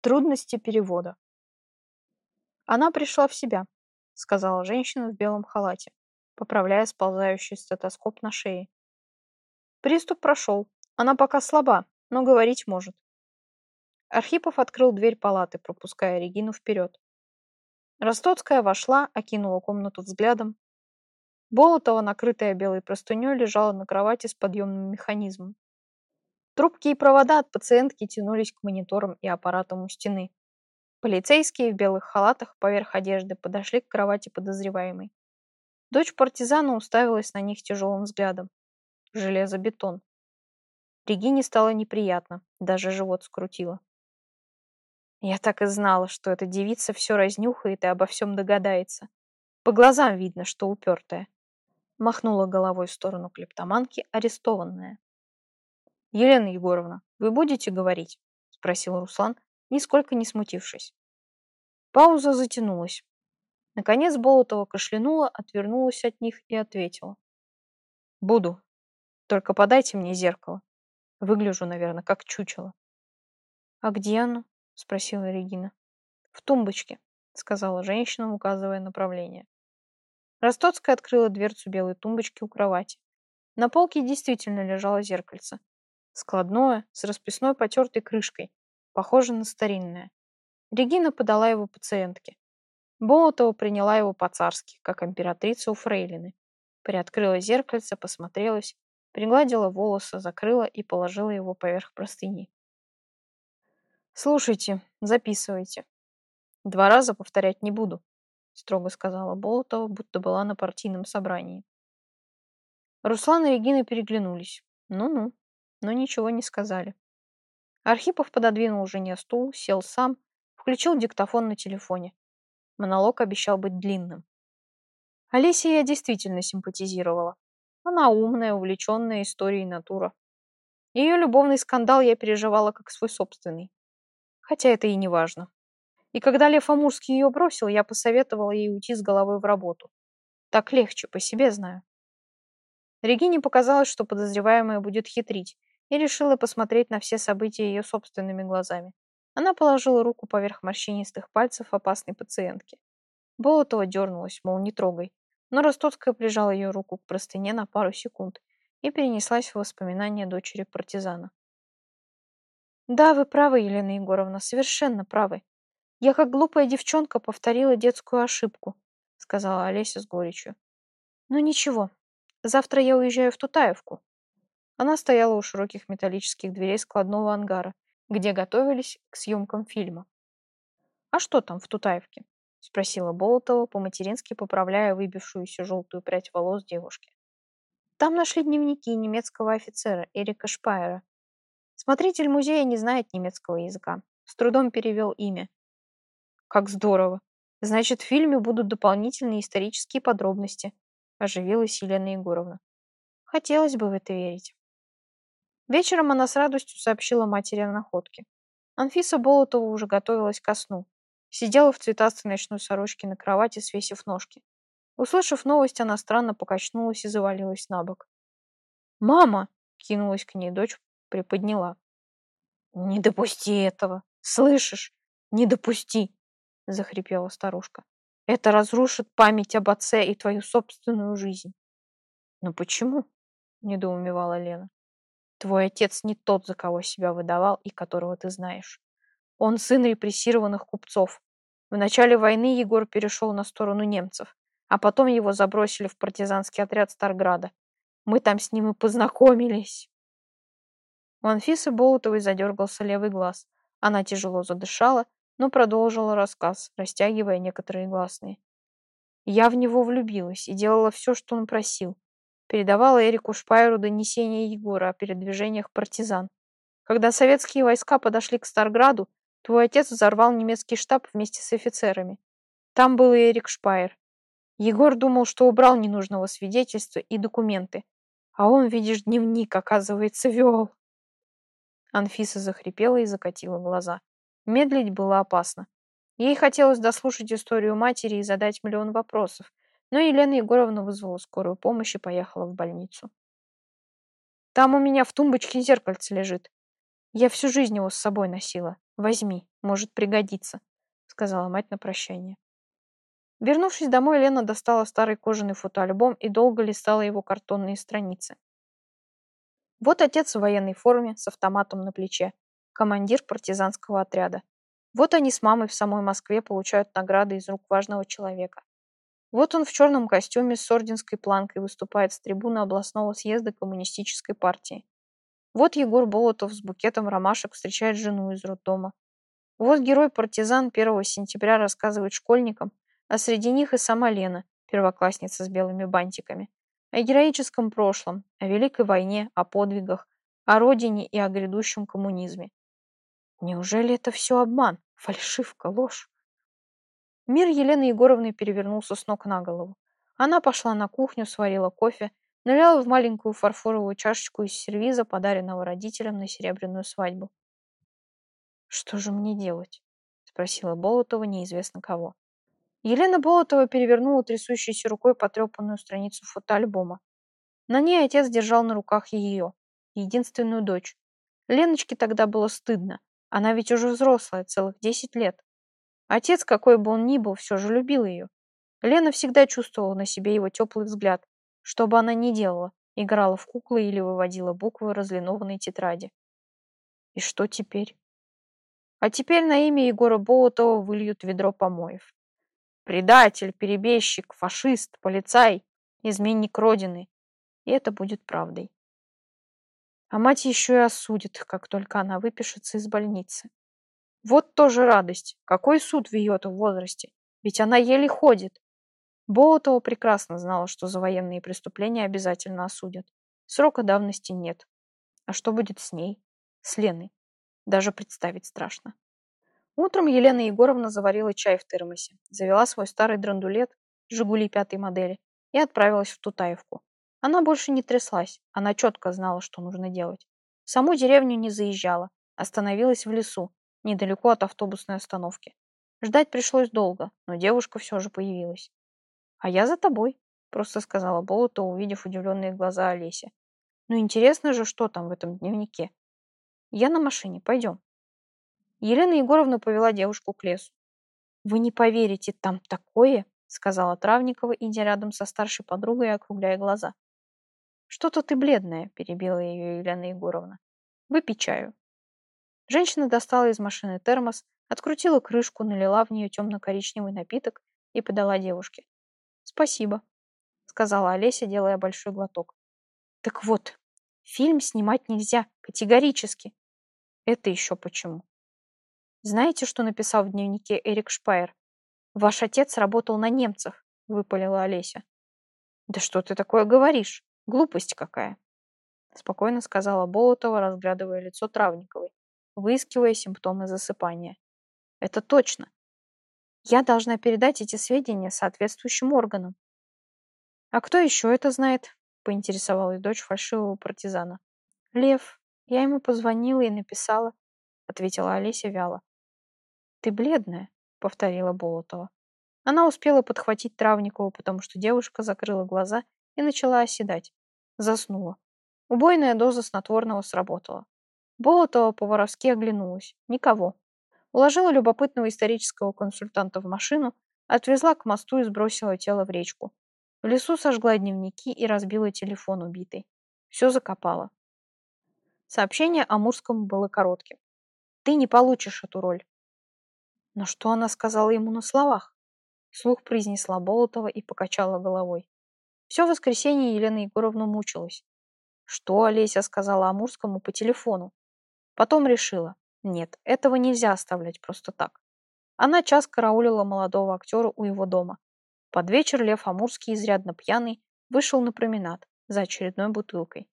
Трудности перевода. Она пришла в себя, сказала женщина в белом халате, поправляя сползающий стетоскоп на шее. Приступ прошел. Она пока слаба, но говорить может. Архипов открыл дверь палаты, пропуская Регину вперед. Ростоцкая вошла, окинула комнату взглядом. Болотова, накрытая белой простыней, лежала на кровати с подъемным механизмом. Трубки и провода от пациентки тянулись к мониторам и аппаратам у стены. Полицейские в белых халатах поверх одежды подошли к кровати подозреваемой. Дочь партизана уставилась на них тяжелым взглядом. Железобетон. Регине стало неприятно, даже живот скрутило. Я так и знала, что эта девица все разнюхает и обо всем догадается. По глазам видно, что упертая. Махнула головой в сторону клептоманки, арестованная. «Елена Егоровна, вы будете говорить?» – спросил Руслан, нисколько не смутившись. Пауза затянулась. Наконец Болотова кашлянула, отвернулась от них и ответила. «Буду. Только подайте мне зеркало. Выгляжу, наверное, как чучело». «А где оно?» — спросила Регина. «В тумбочке», — сказала женщина, указывая направление. Ростоцкая открыла дверцу белой тумбочки у кровати. На полке действительно лежало зеркальце. Складное, с расписной потертой крышкой, похоже на старинное. Регина подала его пациентке. Болотова приняла его по-царски, как императрица у фрейлины. Приоткрыла зеркальце, посмотрелась, пригладила волосы, закрыла и положила его поверх простыни. «Слушайте, записывайте. Два раза повторять не буду», — строго сказала Болотова, будто была на партийном собрании. Руслан и Регина переглянулись. Ну-ну, но ничего не сказали. Архипов пододвинул жене стул, сел сам, включил диктофон на телефоне. Монолог обещал быть длинным. Олесе я действительно симпатизировала. Она умная, увлеченная историей натура. Ее любовный скандал я переживала как свой собственный хотя это и не важно. И когда Лев Амурский ее бросил, я посоветовала ей уйти с головой в работу. Так легче, по себе знаю. Регине показалось, что подозреваемая будет хитрить, и решила посмотреть на все события ее собственными глазами. Она положила руку поверх морщинистых пальцев опасной пациентки. Болотова дернулась, мол, не трогай, но Ростоцкая прижала ее руку к простыне на пару секунд и перенеслась в воспоминания дочери партизана. Да, вы правы, Елена Егоровна, совершенно правы. Я, как глупая девчонка, повторила детскую ошибку, сказала Олеся с горечью. Ну ничего, завтра я уезжаю в Тутаевку. Она стояла у широких металлических дверей складного ангара, где готовились к съемкам фильма. «А что там в Тутаевке?» — спросила Болотова, по-матерински поправляя выбившуюся желтую прядь волос девушки. «Там нашли дневники немецкого офицера Эрика Шпайера. Смотритель музея не знает немецкого языка. С трудом перевел имя. Как здорово. Значит, в фильме будут дополнительные исторические подробности. Оживилась Елена Егоровна. Хотелось бы в это верить. Вечером она с радостью сообщила матери о находке. Анфиса Болотова уже готовилась ко сну. Сидела в цветастой ночной сорочке на кровати, свесив ножки. Услышав новость, она странно покачнулась и завалилась на бок. «Мама!» — кинулась к ней дочь, приподняла. «Не допусти этого! Слышишь? Не допусти!» — захрипела старушка. «Это разрушит память об отце и твою собственную жизнь». «Но почему?» — недоумевала Лена. «Твой отец не тот, за кого себя выдавал и которого ты знаешь. Он сын репрессированных купцов. В начале войны Егор перешел на сторону немцев, а потом его забросили в партизанский отряд Старграда. Мы там с ним и познакомились». У Анфисы Болотовой задергался левый глаз. Она тяжело задышала, но продолжила рассказ, растягивая некоторые гласные. Я в него влюбилась и делала все, что он просил. Передавала Эрику Шпайеру донесение Егора о передвижениях партизан. Когда советские войска подошли к Старграду, твой отец взорвал немецкий штаб вместе с офицерами. Там был и Эрик Шпайер. Егор думал, что убрал ненужного свидетельства и документы. А он, видишь, дневник, оказывается, вел. Анфиса захрипела и закатила глаза. Медлить было опасно. Ей хотелось дослушать историю матери и задать миллион вопросов, но Елена Егоровна вызвала скорую помощь и поехала в больницу. «Там у меня в тумбочке зеркальце лежит. Я всю жизнь его с собой носила. Возьми, может пригодиться, сказала мать на прощание. Вернувшись домой, Лена достала старый кожаный фотоальбом и долго листала его картонные страницы. Вот отец в военной форме с автоматом на плече, командир партизанского отряда. Вот они с мамой в самой Москве получают награды из рук важного человека. Вот он в черном костюме с орденской планкой выступает с трибуны областного съезда коммунистической партии. Вот Егор Болотов с букетом ромашек встречает жену из роддома. Вот герой-партизан 1 сентября рассказывает школьникам, а среди них и сама Лена, первоклассница с белыми бантиками, о героическом прошлом, о Великой войне, о подвигах, о родине и о грядущем коммунизме. Неужели это все обман, фальшивка, ложь? Мир Елены Егоровны перевернулся с ног на голову. Она пошла на кухню, сварила кофе, налила в маленькую фарфоровую чашечку из сервиза, подаренного родителям на серебряную свадьбу. «Что же мне делать?» — спросила Болотова неизвестно кого. Елена Болотова перевернула трясущейся рукой потрепанную страницу фотоальбома. На ней отец держал на руках ее, единственную дочь. Леночке тогда было стыдно. Она ведь уже взрослая, целых десять лет. Отец, какой бы он ни был, все же любил ее. Лена всегда чувствовала на себе его теплый взгляд, что бы она ни делала, играла в куклы или выводила буквы разлинованной тетради. И что теперь? А теперь на имя Егора Болотова выльют ведро помоев. Предатель, перебежчик, фашист, полицай, изменник Родины. И это будет правдой. А мать еще и осудит, как только она выпишется из больницы. Вот тоже радость. Какой суд в ее-то возрасте? Ведь она еле ходит. Болотова прекрасно знала, что за военные преступления обязательно осудят. Срока давности нет. А что будет с ней? С Леной? Даже представить страшно. Утром Елена Егоровна заварила чай в термосе, завела свой старый драндулет, «Жигули» пятой модели, и отправилась в Тутаевку. Она больше не тряслась, она четко знала, что нужно делать. В саму деревню не заезжала, остановилась в лесу, недалеко от автобусной остановки. Ждать пришлось долго, но девушка все же появилась. «А я за тобой», — просто сказала Болото, увидев удивленные глаза Олеси. «Ну интересно же, что там в этом дневнике?» «Я на машине, пойдем». Елена Егоровна повела девушку к лесу. «Вы не поверите, там такое!» — сказала Травникова, идя рядом со старшей подругой и округляя глаза. «Что-то ты бледная», — перебила ее Елена Егоровна. «Выпей чаю». Женщина достала из машины термос, открутила крышку, налила в нее темно-коричневый напиток и подала девушке. «Спасибо», — сказала Олеся, делая большой глоток. «Так вот, фильм снимать нельзя, категорически». «Это еще почему?» «Знаете, что написал в дневнике Эрик Шпайер? Ваш отец работал на немцев», — выпалила Олеся. «Да что ты такое говоришь? Глупость какая!» Спокойно сказала Болотова, разглядывая лицо Травниковой выискивая симптомы засыпания. Это точно. Я должна передать эти сведения соответствующим органам. А кто еще это знает? Поинтересовалась дочь фальшивого партизана. Лев. Я ему позвонила и написала, ответила Олеся вяло. Ты бледная, повторила Болотова. Она успела подхватить Травникову, потому что девушка закрыла глаза и начала оседать. Заснула. Убойная доза снотворного сработала. Болотова по-воровски оглянулась. Никого. Уложила любопытного исторического консультанта в машину, отвезла к мосту и сбросила тело в речку. В лесу сожгла дневники и разбила телефон убитой. Все закопала. Сообщение о Мурском было коротким. «Ты не получишь эту роль». Но что она сказала ему на словах? Слух произнесла Болотова и покачала головой. Все воскресенье Елена Егоровна мучилась. Что Олеся сказала Амурскому по телефону? Потом решила, нет, этого нельзя оставлять просто так. Она час караулила молодого актера у его дома. Под вечер Лев Амурский, изрядно пьяный, вышел на променад за очередной бутылкой.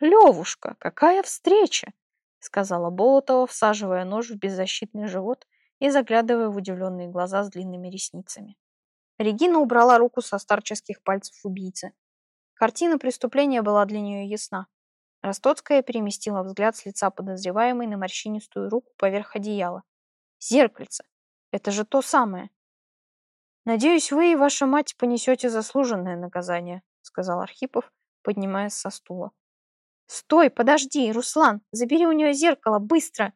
«Левушка, какая встреча!» — сказала Болотова, всаживая нож в беззащитный живот и заглядывая в удивленные глаза с длинными ресницами. Регина убрала руку со старческих пальцев убийцы. Картина преступления была для нее ясна. Ростоцкая переместила взгляд с лица подозреваемой на морщинистую руку поверх одеяла. «Зеркальце! Это же то самое!» «Надеюсь, вы и ваша мать понесете заслуженное наказание», сказал Архипов, поднимаясь со стула. «Стой, подожди, Руслан! Забери у нее зеркало, быстро!»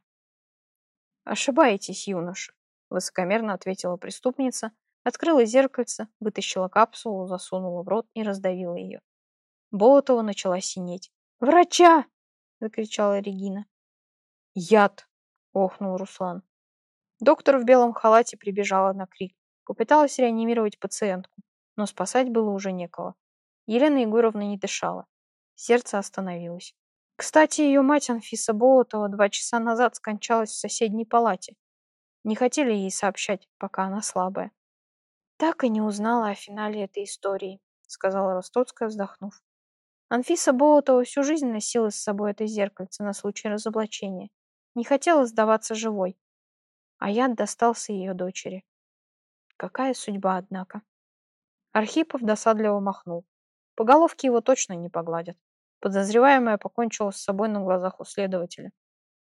Ошибаетесь, юноша, высокомерно ответила преступница, открыла зеркальце, вытащила капсулу, засунула в рот и раздавила ее. Болотова начала синеть. «Врача!» — закричала Регина. «Яд!» — охнул Руслан. Доктор в белом халате прибежала на крик. Попыталась реанимировать пациентку, но спасать было уже некого. Елена Егоровна не дышала. Сердце остановилось. Кстати, ее мать Анфиса Болотова два часа назад скончалась в соседней палате. Не хотели ей сообщать, пока она слабая. Так и не узнала о финале этой истории, сказала Ростоцкая, вздохнув. Анфиса Болотова всю жизнь носила с собой это зеркальце на случай разоблачения. Не хотела сдаваться живой. А яд достался ее дочери. Какая судьба, однако. Архипов досадливо махнул. По головке его точно не погладят. Подозреваемая покончила с собой на глазах у следователя.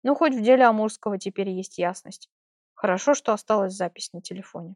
Ну, хоть в деле Амурского теперь есть ясность. Хорошо, что осталась запись на телефоне.